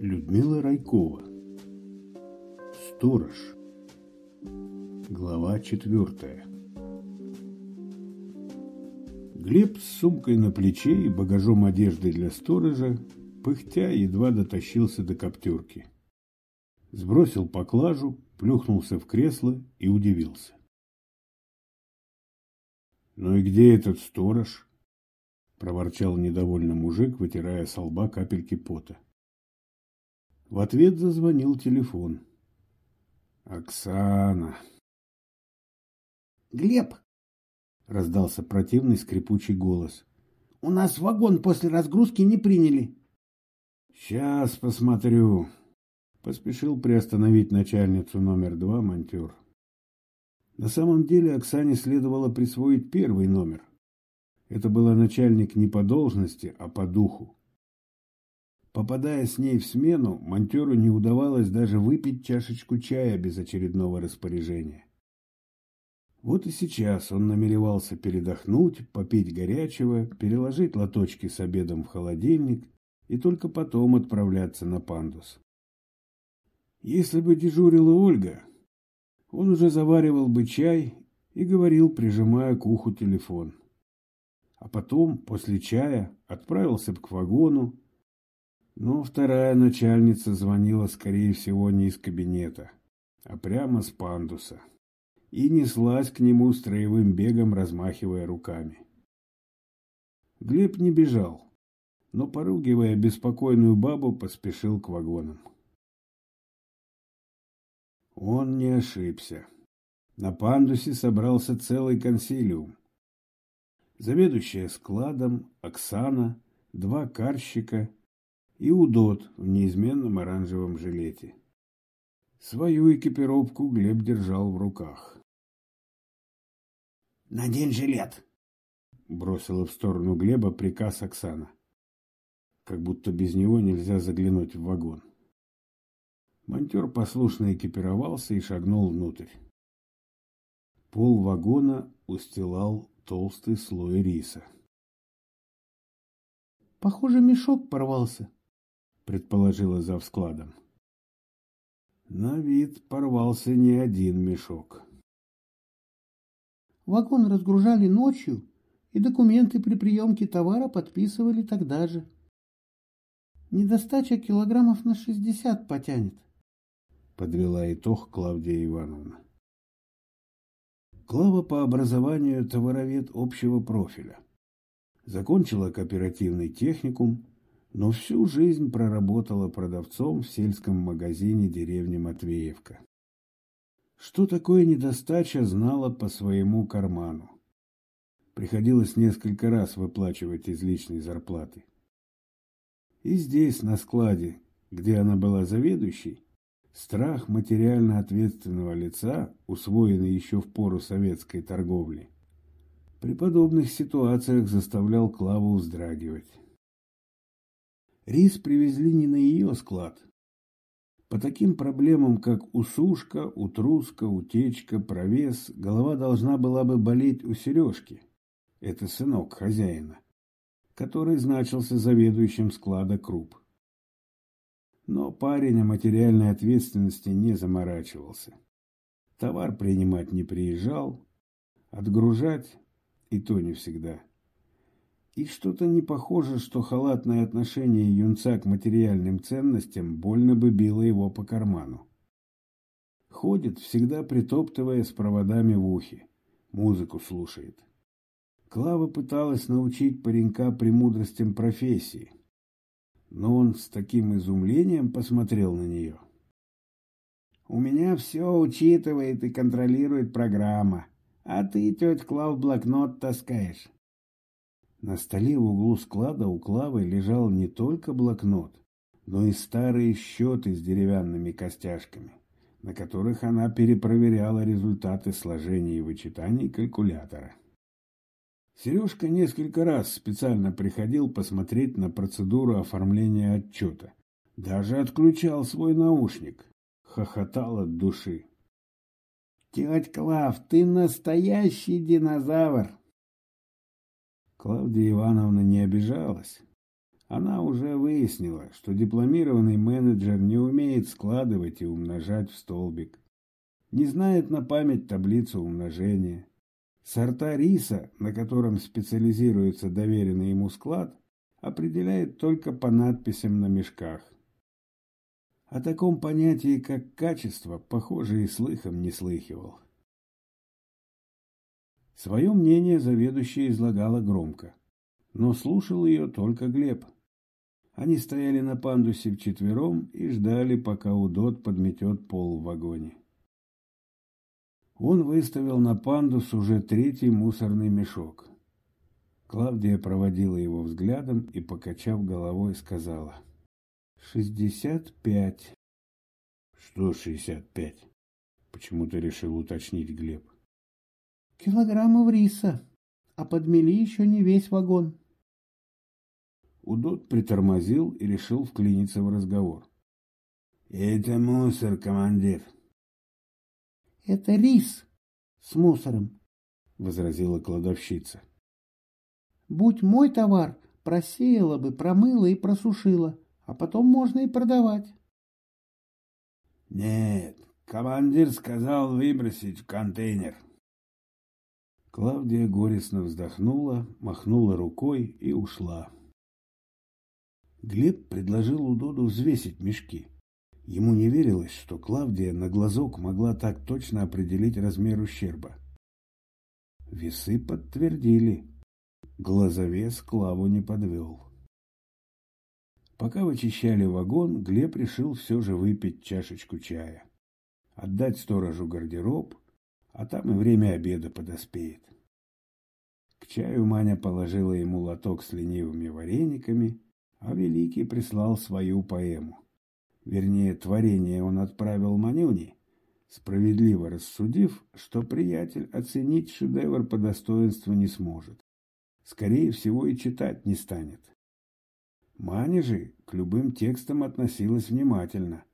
Людмила Райкова Сторож Глава четвертая Глеб с сумкой на плече и багажом одежды для сторожа, пыхтя, едва дотащился до коптерки. Сбросил поклажу, плюхнулся в кресло и удивился. «Ну и где этот сторож?» — проворчал недовольный мужик, вытирая с лба капельки пота. В ответ зазвонил телефон. «Оксана!» «Глеб!» — раздался противный скрипучий голос. «У нас вагон после разгрузки не приняли». «Сейчас посмотрю», — поспешил приостановить начальницу номер два монтер. На самом деле Оксане следовало присвоить первый номер. Это была начальник не по должности, а по духу. Попадая с ней в смену, монтеру не удавалось даже выпить чашечку чая без очередного распоряжения. Вот и сейчас он намеревался передохнуть, попить горячего, переложить лоточки с обедом в холодильник и только потом отправляться на пандус. Если бы дежурила Ольга, он уже заваривал бы чай и говорил, прижимая к уху телефон а потом, после чая, отправился бы к вагону. Но вторая начальница звонила, скорее всего, не из кабинета, а прямо с пандуса, и неслась к нему строевым бегом, размахивая руками. Глеб не бежал, но, поругивая беспокойную бабу, поспешил к вагонам. Он не ошибся. На пандусе собрался целый консилиум заведующая складом Оксана, два карщика и Удот в неизменном оранжевом жилете. Свою экипировку Глеб держал в руках. «Надень жилет!» — бросила в сторону Глеба приказ Оксана. Как будто без него нельзя заглянуть в вагон. Монтер послушно экипировался и шагнул внутрь. Пол вагона устилал толстый слой риса. «Похоже, мешок порвался», — предположила зав складом. На вид порвался не один мешок. Вагон разгружали ночью, и документы при приемке товара подписывали тогда же. Недостача килограммов на шестьдесят потянет. Подвела итог Клавдия Ивановна. Клава по образованию товаровед общего профиля. Закончила кооперативный техникум, но всю жизнь проработала продавцом в сельском магазине деревни Матвеевка. Что такое недостача, знала по своему карману. Приходилось несколько раз выплачивать из личной зарплаты. И здесь, на складе, где она была заведующей, Страх материально ответственного лица, усвоенный еще в пору советской торговли, при подобных ситуациях заставлял Клаву вздрагивать. Рис привезли не на ее склад. По таким проблемам, как усушка, утруска, утечка, провес, голова должна была бы болеть у Сережки. Это сынок хозяина, который значился заведующим склада круп. Но парень о материальной ответственности не заморачивался. Товар принимать не приезжал, отгружать и то не всегда. И что-то не похоже, что халатное отношение юнца к материальным ценностям больно бы било его по карману. Ходит, всегда притоптывая с проводами в ухе, музыку слушает. Клава пыталась научить паренька премудростям профессии, но он с таким изумлением посмотрел на нее. «У меня все учитывает и контролирует программа, а ты, тетя Клав, блокнот таскаешь». На столе в углу склада у Клавы лежал не только блокнот, но и старые счеты с деревянными костяшками, на которых она перепроверяла результаты сложения и вычитаний калькулятора. Сережка несколько раз специально приходил посмотреть на процедуру оформления отчета. Даже отключал свой наушник. Хохотал от души. «Тетя Клав, ты настоящий динозавр!» Клавдия Ивановна не обижалась, Она уже выяснила, что дипломированный менеджер не умеет складывать и умножать в столбик, не знает на память таблицу умножения. Сорта риса, на котором специализируется доверенный ему склад, определяет только по надписям на мешках. О таком понятии, как качество, похоже, и слыхом не слыхивал. Свое мнение заведующая излагала громко, но слушал ее только Глеб. Они стояли на пандусе вчетвером и ждали, пока Удот подметет пол в вагоне. Он выставил на пандус уже третий мусорный мешок. Клавдия проводила его взглядом и, покачав головой, сказала. «Шестьдесят пять». «Что шестьдесят пять?» Почему-то решил уточнить Глеб. «Килограммов риса, а подмели еще не весь вагон». Удот притормозил и решил вклиниться в разговор. «Это мусор, командир». «Это рис с мусором», — возразила кладовщица. Будь мой товар, просеяла бы, промыла и просушила, а потом можно и продавать. Нет, командир сказал выбросить в контейнер. Клавдия горестно вздохнула, махнула рукой и ушла. Глеб предложил Удоду взвесить мешки. Ему не верилось, что Клавдия на глазок могла так точно определить размер ущерба. Весы подтвердили. Глазовес Клаву не подвел. Пока вычищали вагон, Глеб решил все же выпить чашечку чая. Отдать сторожу гардероб, а там и время обеда подоспеет. К чаю Маня положила ему лоток с ленивыми варениками, а Великий прислал свою поэму. Вернее, творение он отправил Манюне, справедливо рассудив, что приятель оценить шедевр по достоинству не сможет скорее всего, и читать не станет. Маня же к любым текстам относилась внимательно.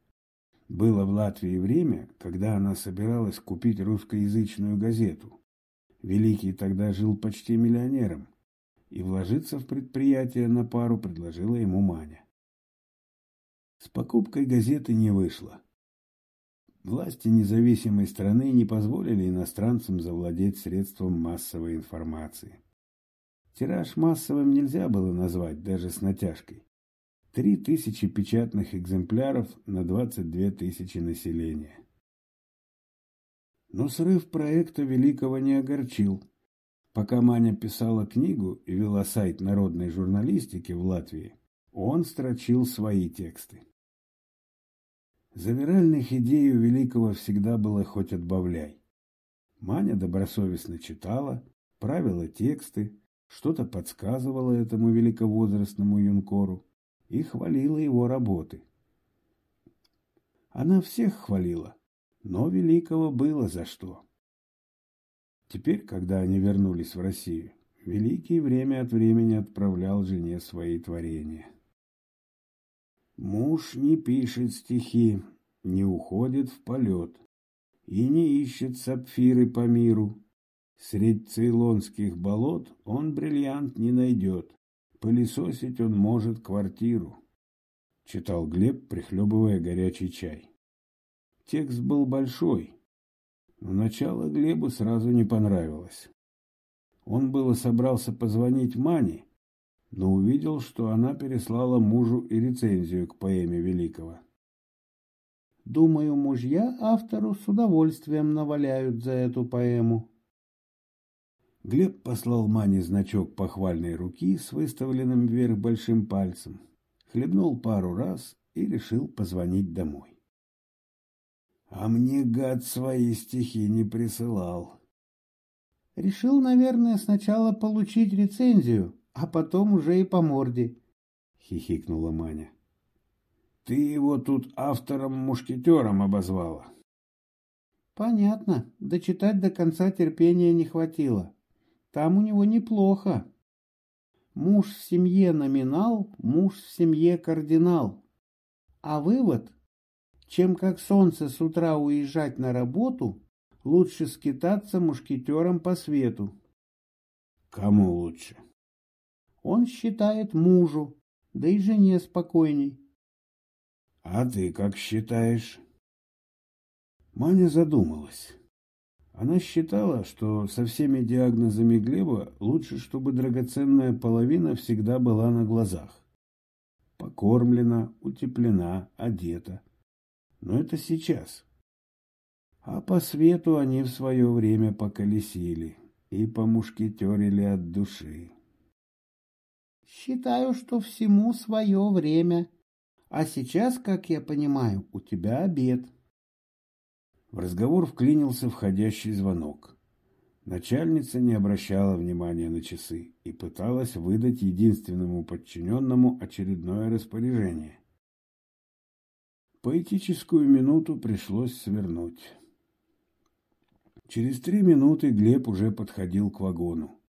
Было в Латвии время, когда она собиралась купить русскоязычную газету. Великий тогда жил почти миллионером, и вложиться в предприятие на пару предложила ему Маня. С покупкой газеты не вышло. Власти независимой страны не позволили иностранцам завладеть средством массовой информации. Тираж массовым нельзя было назвать даже с натяжкой. Три тысячи печатных экземпляров на 22 тысячи населения. Но срыв проекта Великого не огорчил. Пока Маня писала книгу и вела сайт народной журналистики в Латвии, он строчил свои тексты. Завиральных идей у Великого всегда было хоть отбавляй. Маня добросовестно читала, правила тексты, что-то подсказывала этому великовозрастному юнкору и хвалила его работы. Она всех хвалила, но Великого было за что. Теперь, когда они вернулись в Россию, Великий время от времени отправлял жене свои творения. Муж не пишет стихи, не уходит в полет и не ищет сапфиры по миру, Средь цейлонских болот он бриллиант не найдет. Пылесосить он может квартиру. Читал Глеб, прихлебывая горячий чай. Текст был большой, но начало Глебу сразу не понравилось. Он было собрался позвонить Мане, но увидел, что она переслала мужу и рецензию к поэме Великого. Думаю, мужья автору с удовольствием наваляют за эту поэму. Глеб послал Мане значок похвальной руки с выставленным вверх большим пальцем, хлебнул пару раз и решил позвонить домой. А мне гад свои стихи не присылал. Решил, наверное, сначала получить рецензию, а потом уже и по морде, хихикнула Маня. Ты его тут автором-мушкетером обозвала. Понятно, дочитать до конца терпения не хватило. Там у него неплохо. Муж в семье номинал, муж в семье кардинал. А вывод? Чем как солнце с утра уезжать на работу, лучше скитаться мушкетером по свету. Кому лучше? Он считает мужу. да и жене спокойней. — А ты как считаешь? Маня задумалась. Она считала, что со всеми диагнозами Глеба лучше, чтобы драгоценная половина всегда была на глазах. Покормлена, утеплена, одета. Но это сейчас. А по свету они в свое время поколесили и помушкетерили от души. Считаю, что всему свое время. А сейчас, как я понимаю, у тебя обед. В разговор вклинился входящий звонок. Начальница не обращала внимания на часы и пыталась выдать единственному подчиненному очередное распоряжение. Поэтическую минуту пришлось свернуть. Через три минуты Глеб уже подходил к вагону.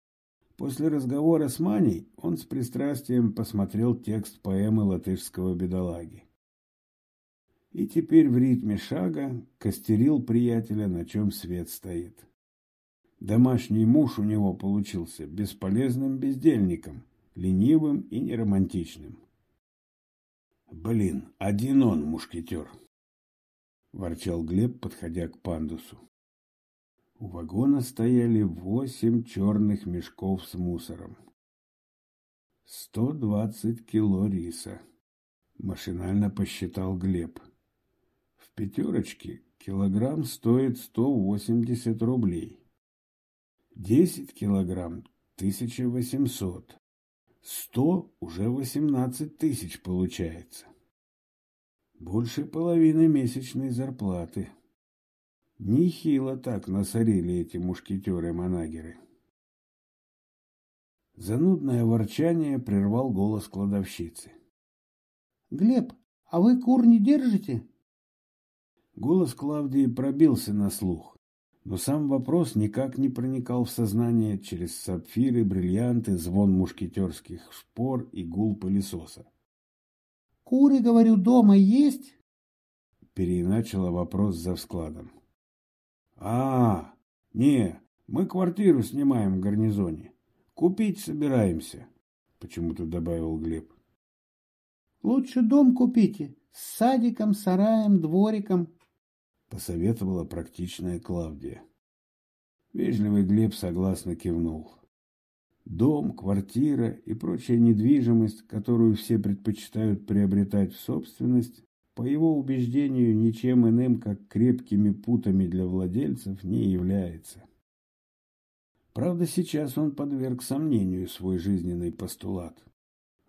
После разговора с Маней он с пристрастием посмотрел текст поэмы латышского бедолаги и теперь в ритме шага костерил приятеля, на чем свет стоит. Домашний муж у него получился бесполезным бездельником, ленивым и неромантичным. «Блин, один он, мушкетер!» — ворчал Глеб, подходя к пандусу. У вагона стояли восемь черных мешков с мусором. «Сто двадцать кило риса», — машинально посчитал Глеб. — пятерочке килограмм стоит 180 рублей. 10 килограмм – 1800. 100 уже 18 тысяч получается. Больше половины месячной зарплаты. Нехило так насорили эти мушкетеры-манагеры. Занудное ворчание прервал голос кладовщицы. — Глеб, а вы кур не держите? Голос Клавдии пробился на слух, но сам вопрос никак не проникал в сознание через сапфиры, бриллианты, звон мушкетерских шпор и гул пылесоса. «Куры, говорю, дома есть?» Переиначила вопрос за складом. «А, не, мы квартиру снимаем в гарнизоне. Купить собираемся», — почему-то добавил Глеб. «Лучше дом купите, с садиком, сараем, двориком», посоветовала практичная Клавдия. Вежливый Глеб согласно кивнул. Дом, квартира и прочая недвижимость, которую все предпочитают приобретать в собственность, по его убеждению, ничем иным, как крепкими путами для владельцев, не является. Правда, сейчас он подверг сомнению свой жизненный постулат.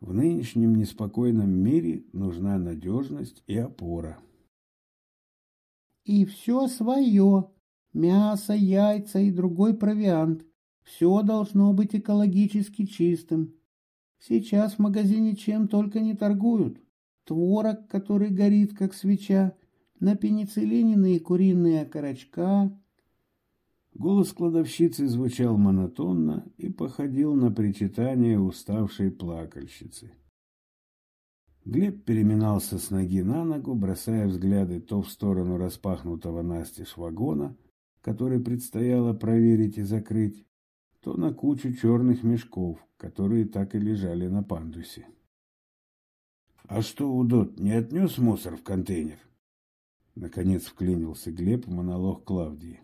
В нынешнем неспокойном мире нужна надежность и опора. И все свое. Мясо, яйца и другой провиант. Все должно быть экологически чистым. Сейчас в магазине чем только не торгуют. Творог, который горит, как свеча, на пенициллине и куриные окорочка. Голос кладовщицы звучал монотонно и походил на причитание уставшей плакальщицы. Глеб переминался с ноги на ногу, бросая взгляды то в сторону распахнутого настежь вагона, который предстояло проверить и закрыть, то на кучу черных мешков, которые так и лежали на пандусе. «А что, Удот, не отнес мусор в контейнер?» Наконец вклинился Глеб в монолог Клавдии.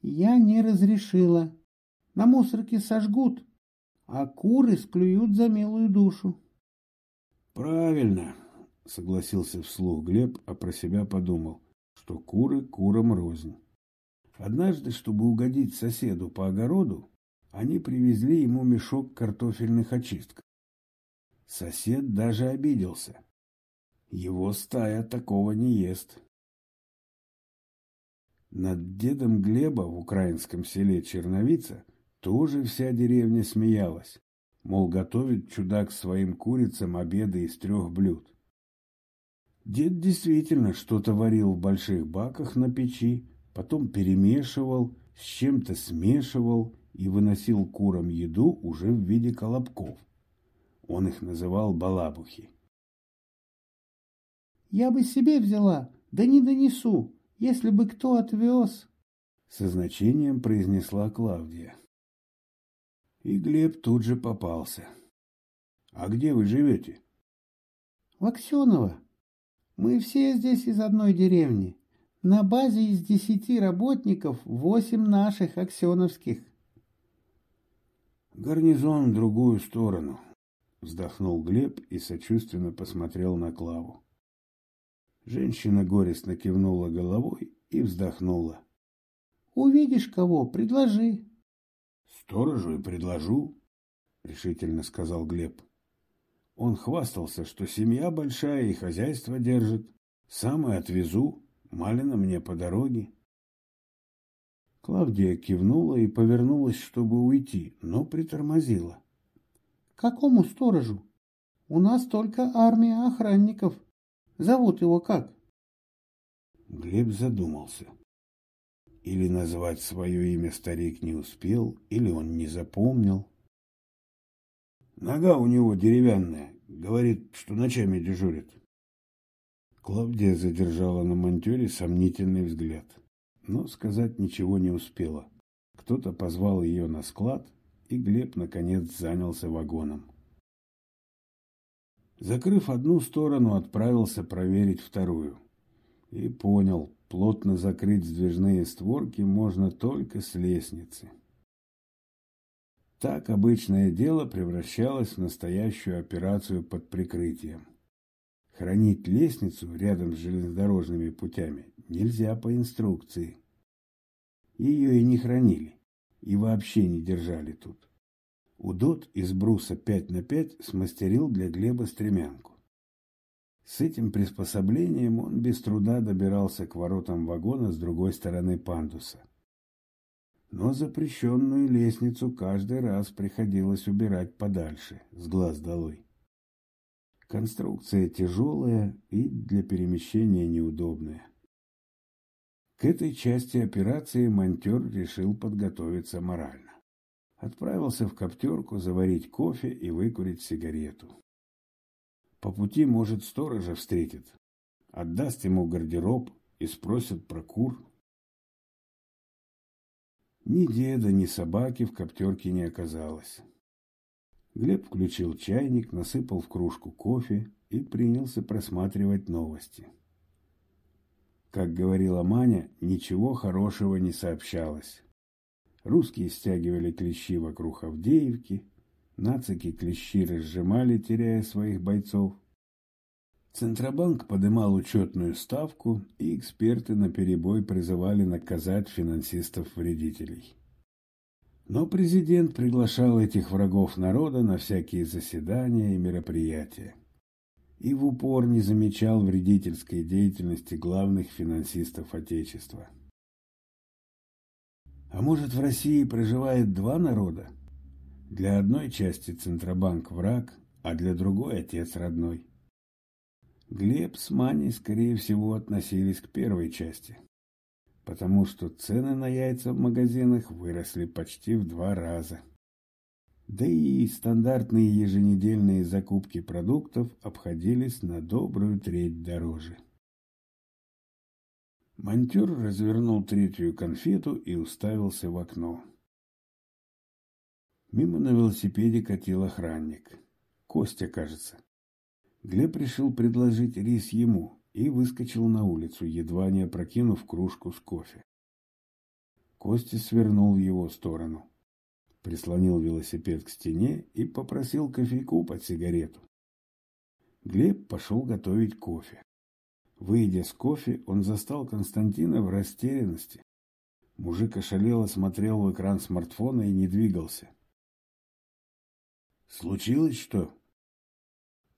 «Я не разрешила. На мусорке сожгут, а куры склюют за милую душу». Правильно, согласился вслух Глеб, а про себя подумал, что куры курам рознь. Однажды, чтобы угодить соседу по огороду, они привезли ему мешок картофельных очистков. Сосед даже обиделся. Его стая такого не ест. Над дедом Глеба в украинском селе Черновица тоже вся деревня смеялась мол, готовит чудак своим курицам обеды из трех блюд. Дед действительно что-то варил в больших баках на печи, потом перемешивал, с чем-то смешивал и выносил курам еду уже в виде колобков. Он их называл балабухи. «Я бы себе взяла, да не донесу, если бы кто отвез», — со значением произнесла Клавдия. И Глеб тут же попался. А где вы живете? В Аксеново. Мы все здесь из одной деревни. На базе из десяти работников восемь наших аксеновских. Гарнизон в другую сторону, вздохнул Глеб и сочувственно посмотрел на Клаву. Женщина горестно кивнула головой и вздохнула. Увидишь кого, предложи. Сторожу и предложу, решительно сказал Глеб. Он хвастался, что семья большая и хозяйство держит. Сам и отвезу, Малина мне по дороге. Клавдия кивнула и повернулась, чтобы уйти, но притормозила. — Какому сторожу? У нас только армия охранников. Зовут его как? Глеб задумался. Или назвать свое имя старик не успел, или он не запомнил. Нога у него деревянная, говорит, что ночами дежурит. Клавдия задержала на монтере сомнительный взгляд но сказать ничего не успела. Кто-то позвал ее на склад, и Глеб, наконец, занялся вагоном. Закрыв одну сторону, отправился проверить вторую. И понял, плотно закрыть сдвижные створки можно только с лестницы. Так обычное дело превращалось в настоящую операцию под прикрытием. Хранить лестницу рядом с железнодорожными путями нельзя по инструкции. Ее и не хранили, и вообще не держали тут. Удот из бруса 5 на 5 смастерил для Глеба стремянку. С этим приспособлением он без труда добирался к воротам вагона с другой стороны пандуса. Но запрещенную лестницу каждый раз приходилось убирать подальше, с глаз долой. Конструкция тяжелая и для перемещения неудобная. К этой части операции монтер решил подготовиться морально. Отправился в коптерку заварить кофе и выкурить сигарету. По пути, может, сторожа встретит. Отдаст ему гардероб и спросит про кур. Ни деда, ни собаки в коптерке не оказалось. Глеб включил чайник, насыпал в кружку кофе и принялся просматривать новости. Как говорила Маня, ничего хорошего не сообщалось. Русские стягивали клещи вокруг Авдеевки, нацики клещи разжимали, теряя своих бойцов. Центробанк подымал учетную ставку, и эксперты наперебой призывали наказать финансистов-вредителей. Но президент приглашал этих врагов народа на всякие заседания и мероприятия и в упор не замечал вредительской деятельности главных финансистов Отечества. А может, в России проживает два народа? Для одной части Центробанк враг, а для другой отец родной. Глеб с Маней, скорее всего, относились к первой части потому что цены на яйца в магазинах выросли почти в два раза. Да и стандартные еженедельные закупки продуктов обходились на добрую треть дороже. Монтер развернул третью конфету и уставился в окно. Мимо на велосипеде катил охранник. Костя, кажется. Глеб решил предложить рис ему, и выскочил на улицу, едва не опрокинув кружку с кофе. Костя свернул в его сторону, прислонил велосипед к стене и попросил кофейку под сигарету. Глеб пошел готовить кофе. Выйдя с кофе, он застал Константина в растерянности. Мужик ошалело смотрел в экран смартфона и не двигался. «Случилось что?»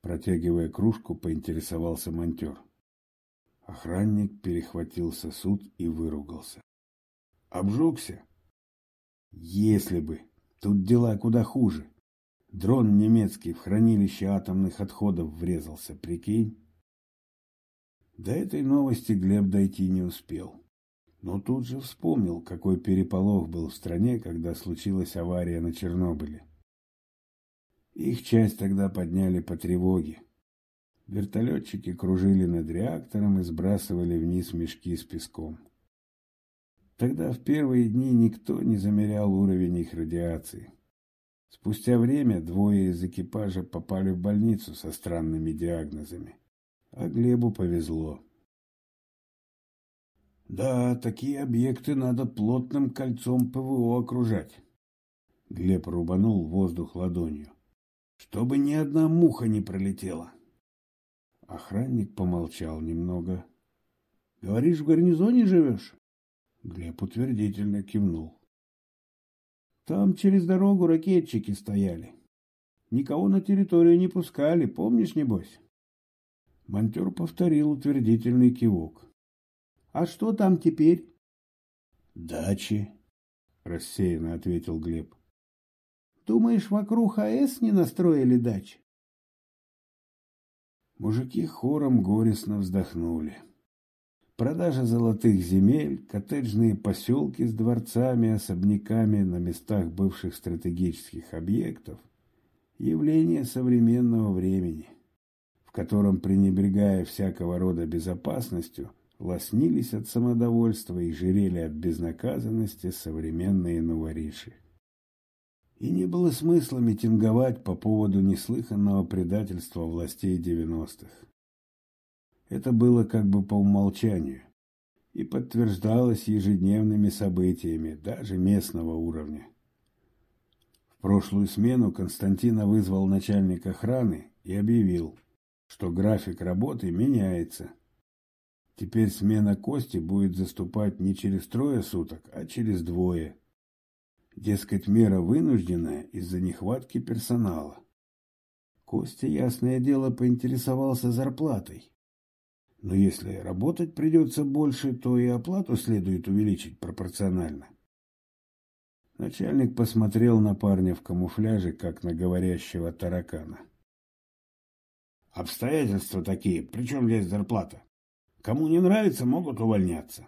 Протягивая кружку, поинтересовался монтер. Охранник перехватил сосуд и выругался. Обжегся? Если бы. Тут дела куда хуже. Дрон немецкий в хранилище атомных отходов врезался, прикинь? До этой новости Глеб дойти не успел. Но тут же вспомнил, какой переполох был в стране, когда случилась авария на Чернобыле. Их часть тогда подняли по тревоге. Вертолетчики кружили над реактором и сбрасывали вниз мешки с песком. Тогда в первые дни никто не замерял уровень их радиации. Спустя время двое из экипажа попали в больницу со странными диагнозами, а Глебу повезло. Да, такие объекты надо плотным кольцом ПВО окружать. Глеб рубанул воздух ладонью. Чтобы ни одна муха не пролетела. Охранник помолчал немного. Говоришь, в гарнизоне живешь? Глеб утвердительно кивнул. Там через дорогу ракетчики стояли. Никого на территорию не пускали, помнишь, небось? Монтер повторил утвердительный кивок. А что там теперь? Дачи, рассеянно ответил Глеб. Думаешь, вокруг АЭС не настроили дач? Мужики хором горестно вздохнули. Продажа золотых земель, коттеджные поселки с дворцами, особняками на местах бывших стратегических объектов – явление современного времени, в котором, пренебрегая всякого рода безопасностью, лоснились от самодовольства и жирели от безнаказанности современные новориши. И не было смысла митинговать по поводу неслыханного предательства властей девяностых. Это было как бы по умолчанию и подтверждалось ежедневными событиями, даже местного уровня. В прошлую смену Константина вызвал начальник охраны и объявил, что график работы меняется. Теперь смена Кости будет заступать не через трое суток, а через двое. Дескать, мера вынужденная из-за нехватки персонала. Костя, ясное дело, поинтересовался зарплатой. Но если работать придется больше, то и оплату следует увеличить пропорционально. Начальник посмотрел на парня в камуфляже, как на говорящего таракана. Обстоятельства такие, причем здесь зарплата? Кому не нравится, могут увольняться.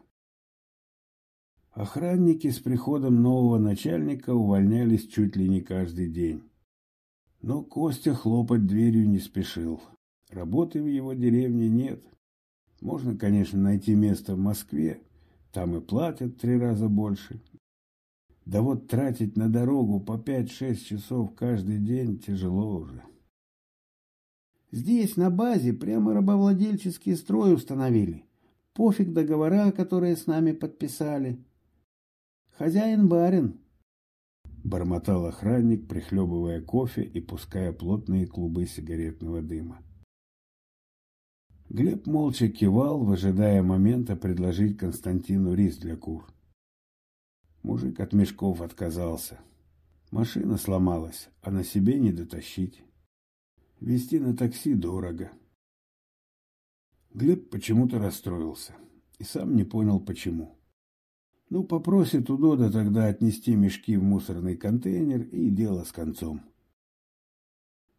Охранники с приходом нового начальника увольнялись чуть ли не каждый день. Но Костя хлопать дверью не спешил. Работы в его деревне нет. Можно, конечно, найти место в Москве, там и платят три раза больше. Да вот тратить на дорогу по пять-шесть часов каждый день тяжело уже. Здесь, на базе, прямо рабовладельческий строй установили. Пофиг договора, которые с нами подписали. Хозяин барин. Бормотал охранник, прихлебывая кофе и пуская плотные клубы сигаретного дыма. Глеб молча кивал, выжидая момента предложить Константину рис для кур. Мужик от мешков отказался. Машина сломалась, а на себе не дотащить. Вести на такси дорого. Глеб почему-то расстроился и сам не понял, почему. Ну, попросит у Дода тогда отнести мешки в мусорный контейнер и дело с концом.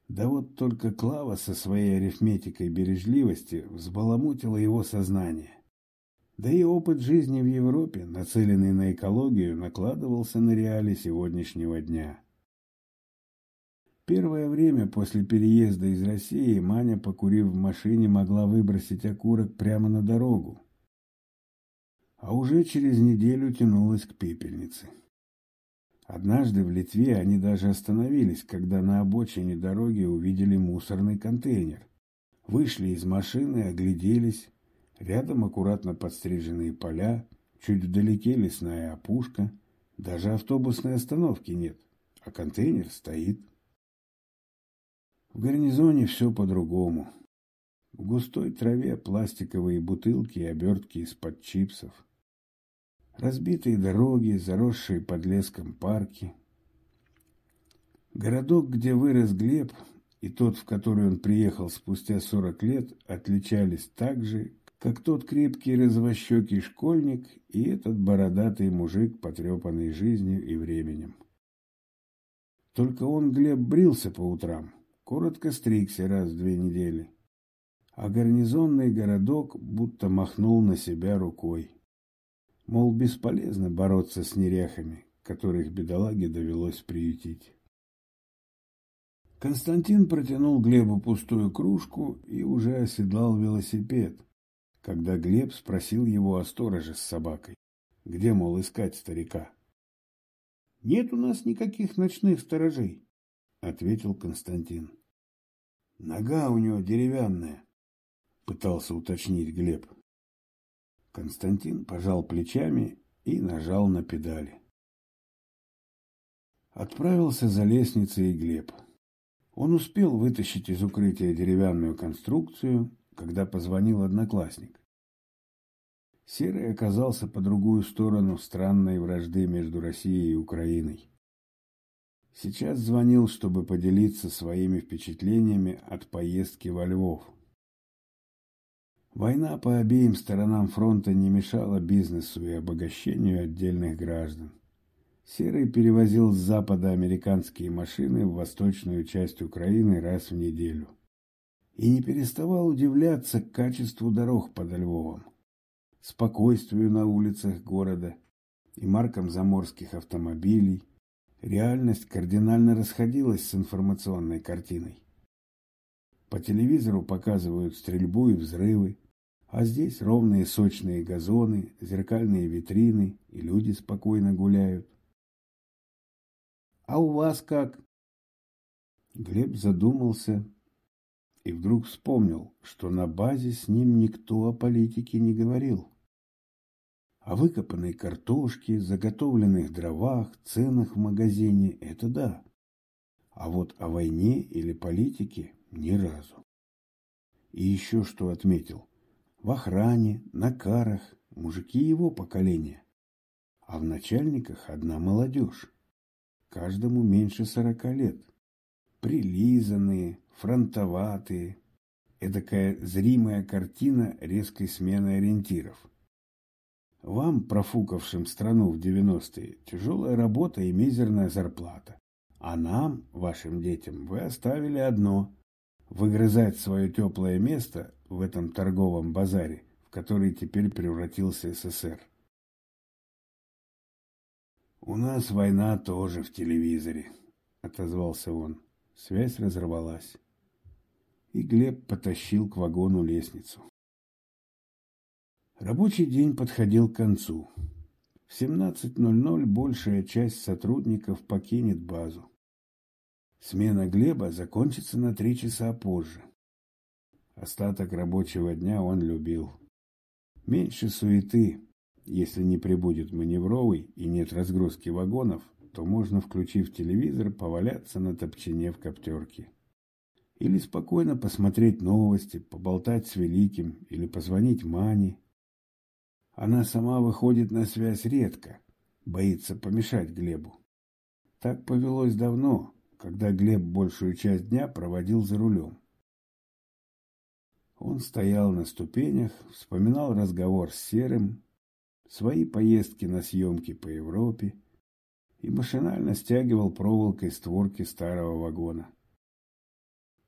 Да вот только Клава со своей арифметикой бережливости взбаламутила его сознание. Да и опыт жизни в Европе, нацеленный на экологию, накладывался на реалии сегодняшнего дня. Первое время после переезда из России Маня, покурив в машине, могла выбросить окурок прямо на дорогу. А уже через неделю тянулась к пепельнице. Однажды в Литве они даже остановились, когда на обочине дороги увидели мусорный контейнер. Вышли из машины, огляделись. Рядом аккуратно подстриженные поля, чуть вдалеке лесная опушка. Даже автобусной остановки нет, а контейнер стоит. В гарнизоне все по-другому. В густой траве пластиковые бутылки и обертки из-под чипсов. Разбитые дороги, заросшие подлеском парки. Городок, где вырос Глеб, и тот, в который он приехал спустя сорок лет, отличались так же, как тот крепкий развощекий школьник и этот бородатый мужик, потрепанный жизнью и временем. Только он, Глеб, брился по утрам, коротко стригся раз в две недели, а гарнизонный городок будто махнул на себя рукой. Мол, бесполезно бороться с неряхами, которых бедолаге довелось приютить. Константин протянул Глебу пустую кружку и уже оседлал велосипед, когда Глеб спросил его о стороже с собакой, где, мол, искать старика. «Нет у нас никаких ночных сторожей», ответил Константин. Нога у него деревянная, пытался уточнить Глеб. Константин пожал плечами и нажал на педали. Отправился за лестницей Глеб. Он успел вытащить из укрытия деревянную конструкцию, когда позвонил одноклассник. Серый оказался по другую сторону странной вражды между Россией и Украиной. Сейчас звонил, чтобы поделиться своими впечатлениями от поездки во Львов. Война по обеим сторонам фронта не мешала бизнесу и обогащению отдельных граждан. Серый перевозил с запада американские машины в восточную часть Украины раз в неделю. И не переставал удивляться качеству дорог под Львовом, спокойствию на улицах города и маркам заморских автомобилей. Реальность кардинально расходилась с информационной картиной. По телевизору показывают стрельбу и взрывы, а здесь ровные сочные газоны, зеркальные витрины, и люди спокойно гуляют. А у вас как? Глеб задумался и вдруг вспомнил, что на базе с ним никто о политике не говорил. О выкопанной картошке, заготовленных дровах, ценах в магазине – это да. А вот о войне или политике – ни разу. И еще что отметил. В охране, на карах мужики его поколения, а в начальниках одна молодежь каждому меньше сорока лет. Прилизанные, фронтоватые, эдакая зримая картина резкой смены ориентиров. Вам, профукавшим страну в девяностые, тяжелая работа и мизерная зарплата. А нам, вашим детям, вы оставили одно – выгрызать свое теплое место в этом торговом базаре, в который теперь превратился СССР. «У нас война тоже в телевизоре», — отозвался он. Связь разорвалась. И Глеб потащил к вагону лестницу. Рабочий день подходил к концу. В 17.00 большая часть сотрудников покинет базу. Смена Глеба закончится на три часа позже. Остаток рабочего дня он любил. Меньше суеты, если не прибудет маневровый и нет разгрузки вагонов, то можно, включив телевизор, поваляться на топчине в коптерке. Или спокойно посмотреть новости, поболтать с Великим или позвонить Мане. Она сама выходит на связь редко, боится помешать Глебу. Так повелось давно, когда Глеб большую часть дня проводил за рулем. Он стоял на ступенях, вспоминал разговор с Серым, свои поездки на съемки по Европе и машинально стягивал проволокой створки старого вагона.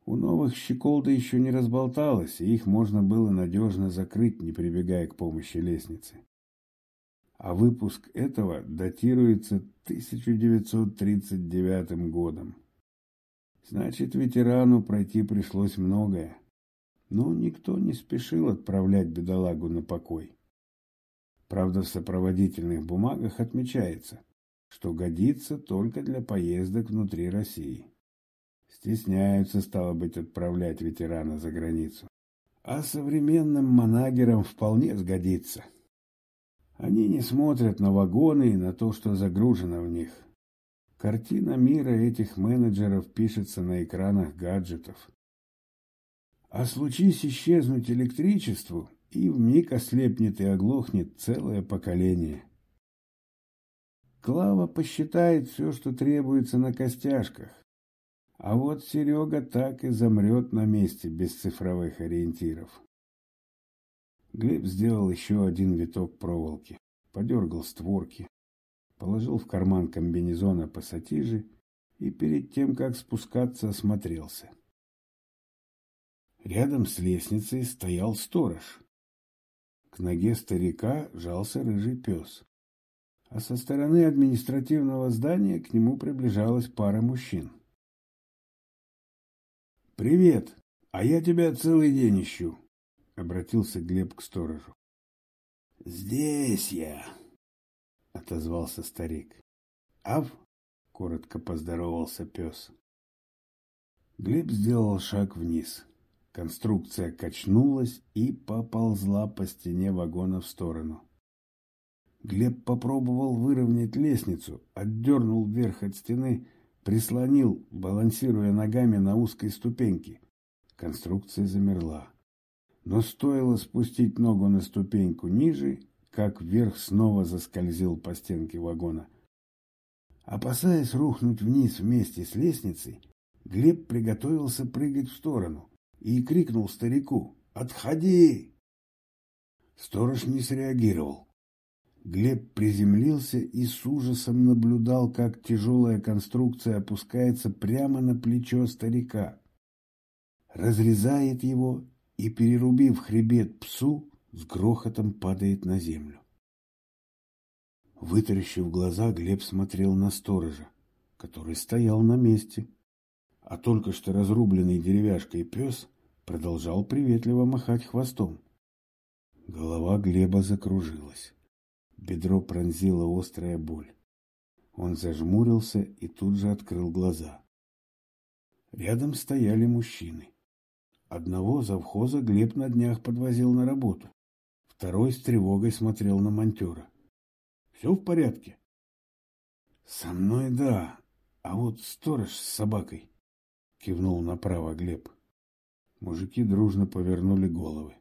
У новых щеколда еще не разболталось, и их можно было надежно закрыть, не прибегая к помощи лестницы. А выпуск этого датируется 1939 годом. Значит, ветерану пройти пришлось многое. Но никто не спешил отправлять бедолагу на покой. Правда, в сопроводительных бумагах отмечается, что годится только для поездок внутри России. Стесняются, стало быть, отправлять ветерана за границу. А современным манагерам вполне сгодится. Они не смотрят на вагоны и на то, что загружено в них. Картина мира этих менеджеров пишется на экранах гаджетов. А случись исчезнуть электричеству, и вмиг ослепнет и оглохнет целое поколение. Клава посчитает все, что требуется на костяшках, а вот Серега так и замрет на месте без цифровых ориентиров. Глеб сделал еще один виток проволоки, подергал створки, положил в карман комбинезона пассатижи и перед тем, как спускаться, осмотрелся. Рядом с лестницей стоял сторож. К ноге старика жался рыжий пес. А со стороны административного здания к нему приближалась пара мужчин. «Привет! А я тебя целый день ищу!» — обратился Глеб к сторожу. «Здесь я!» — отозвался старик. «Ав?» — коротко поздоровался пес. Глеб сделал шаг вниз. Конструкция качнулась и поползла по стене вагона в сторону. Глеб попробовал выровнять лестницу, отдернул вверх от стены, прислонил, балансируя ногами на узкой ступеньке. Конструкция замерла. Но стоило спустить ногу на ступеньку ниже, как вверх снова заскользил по стенке вагона. Опасаясь рухнуть вниз вместе с лестницей, Глеб приготовился прыгать в сторону и крикнул старику «Отходи!». Сторож не среагировал. Глеб приземлился и с ужасом наблюдал, как тяжелая конструкция опускается прямо на плечо старика. Разрезает его и, перерубив хребет псу, с грохотом падает на землю. Вытаращив глаза, Глеб смотрел на сторожа, который стоял на месте, а только что разрубленный деревяшкой пес продолжал приветливо махать хвостом. Голова Глеба закружилась. Бедро пронзила острая боль. Он зажмурился и тут же открыл глаза. Рядом стояли мужчины. Одного завхоза Глеб на днях подвозил на работу. Второй с тревогой смотрел на монтера. «Все в порядке?» «Со мной да, а вот сторож с собакой», — кивнул направо Глеб. Мужики дружно повернули головы.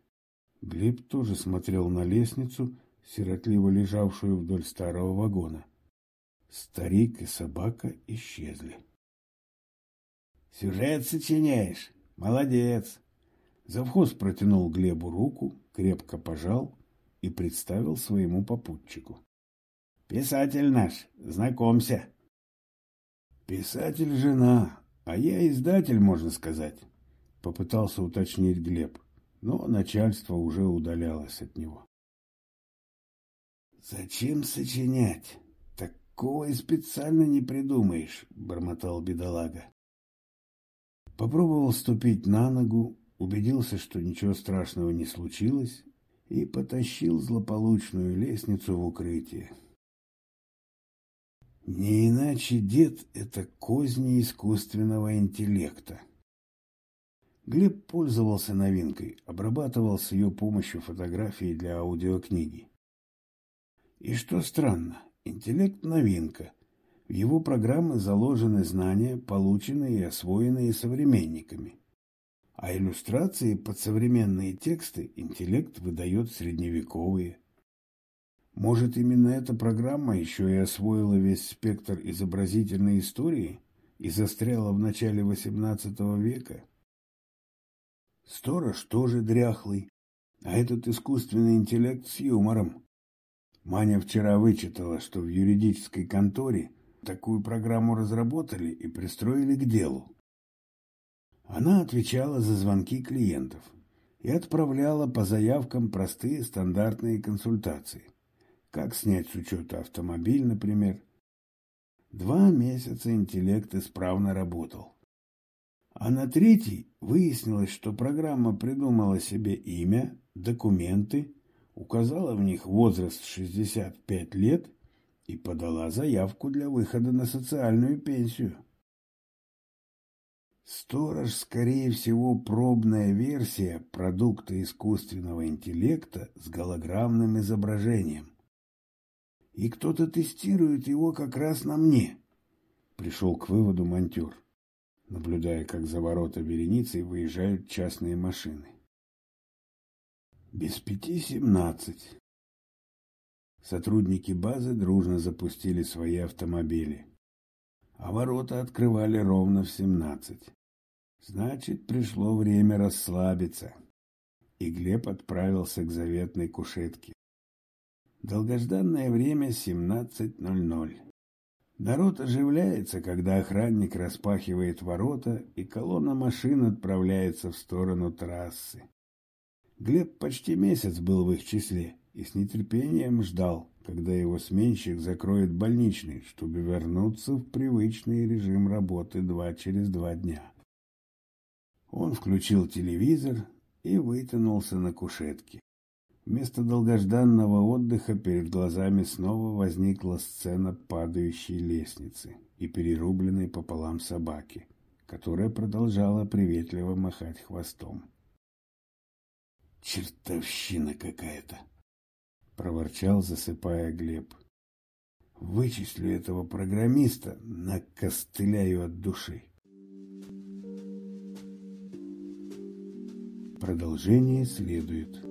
Глеб тоже смотрел на лестницу, сиротливо лежавшую вдоль старого вагона. Старик и собака исчезли. «Сюжет сочиняешь? Молодец!» Завхоз протянул Глебу руку, крепко пожал и представил своему попутчику. «Писатель наш, знакомься!» «Писатель жена, а я издатель, можно сказать», — попытался уточнить Глеб, но начальство уже удалялось от него. «Зачем сочинять? Такого специально не придумаешь», — бормотал бедолага. Попробовал ступить на ногу, убедился, что ничего страшного не случилось, и потащил злополучную лестницу в укрытие. Не иначе дед — это козни искусственного интеллекта. Глеб пользовался новинкой, обрабатывал с ее помощью фотографии для аудиокниги. И что странно, интеллект – новинка. В его программы заложены знания, полученные и освоенные современниками. А иллюстрации под современные тексты интеллект выдает средневековые. Может, именно эта программа еще и освоила весь спектр изобразительной истории и застряла в начале XVIII века? Сторож тоже дряхлый, а этот искусственный интеллект с юмором. Маня вчера вычитала, что в юридической конторе такую программу разработали и пристроили к делу. Она отвечала за звонки клиентов и отправляла по заявкам простые стандартные консультации. Как снять с учета автомобиль, например. Два месяца интеллект исправно работал. А на третий выяснилось, что программа придумала себе имя, документы указала в них возраст 65 лет и подала заявку для выхода на социальную пенсию. Сторож, скорее всего, пробная версия продукта искусственного интеллекта с голограммным изображением. И кто-то тестирует его как раз на мне. Пришел к выводу монтер, наблюдая, как за ворота вереницы выезжают частные машины. Без пяти семнадцать. Сотрудники базы дружно запустили свои автомобили. А ворота открывали ровно в семнадцать. Значит, пришло время расслабиться. И Глеб отправился к заветной кушетке. Долгожданное время семнадцать ноль ноль. Народ оживляется, когда охранник распахивает ворота, и колонна машин отправляется в сторону трассы. Глеб почти месяц был в их числе и с нетерпением ждал, когда его сменщик закроет больничный, чтобы вернуться в привычный режим работы два через два дня. Он включил телевизор и вытянулся на кушетке. Вместо долгожданного отдыха перед глазами снова возникла сцена падающей лестницы и перерубленной пополам собаки, которая продолжала приветливо махать хвостом. «Чертовщина какая-то!» — проворчал, засыпая Глеб. «Вычислю этого программиста, накостыляю от души». Продолжение следует.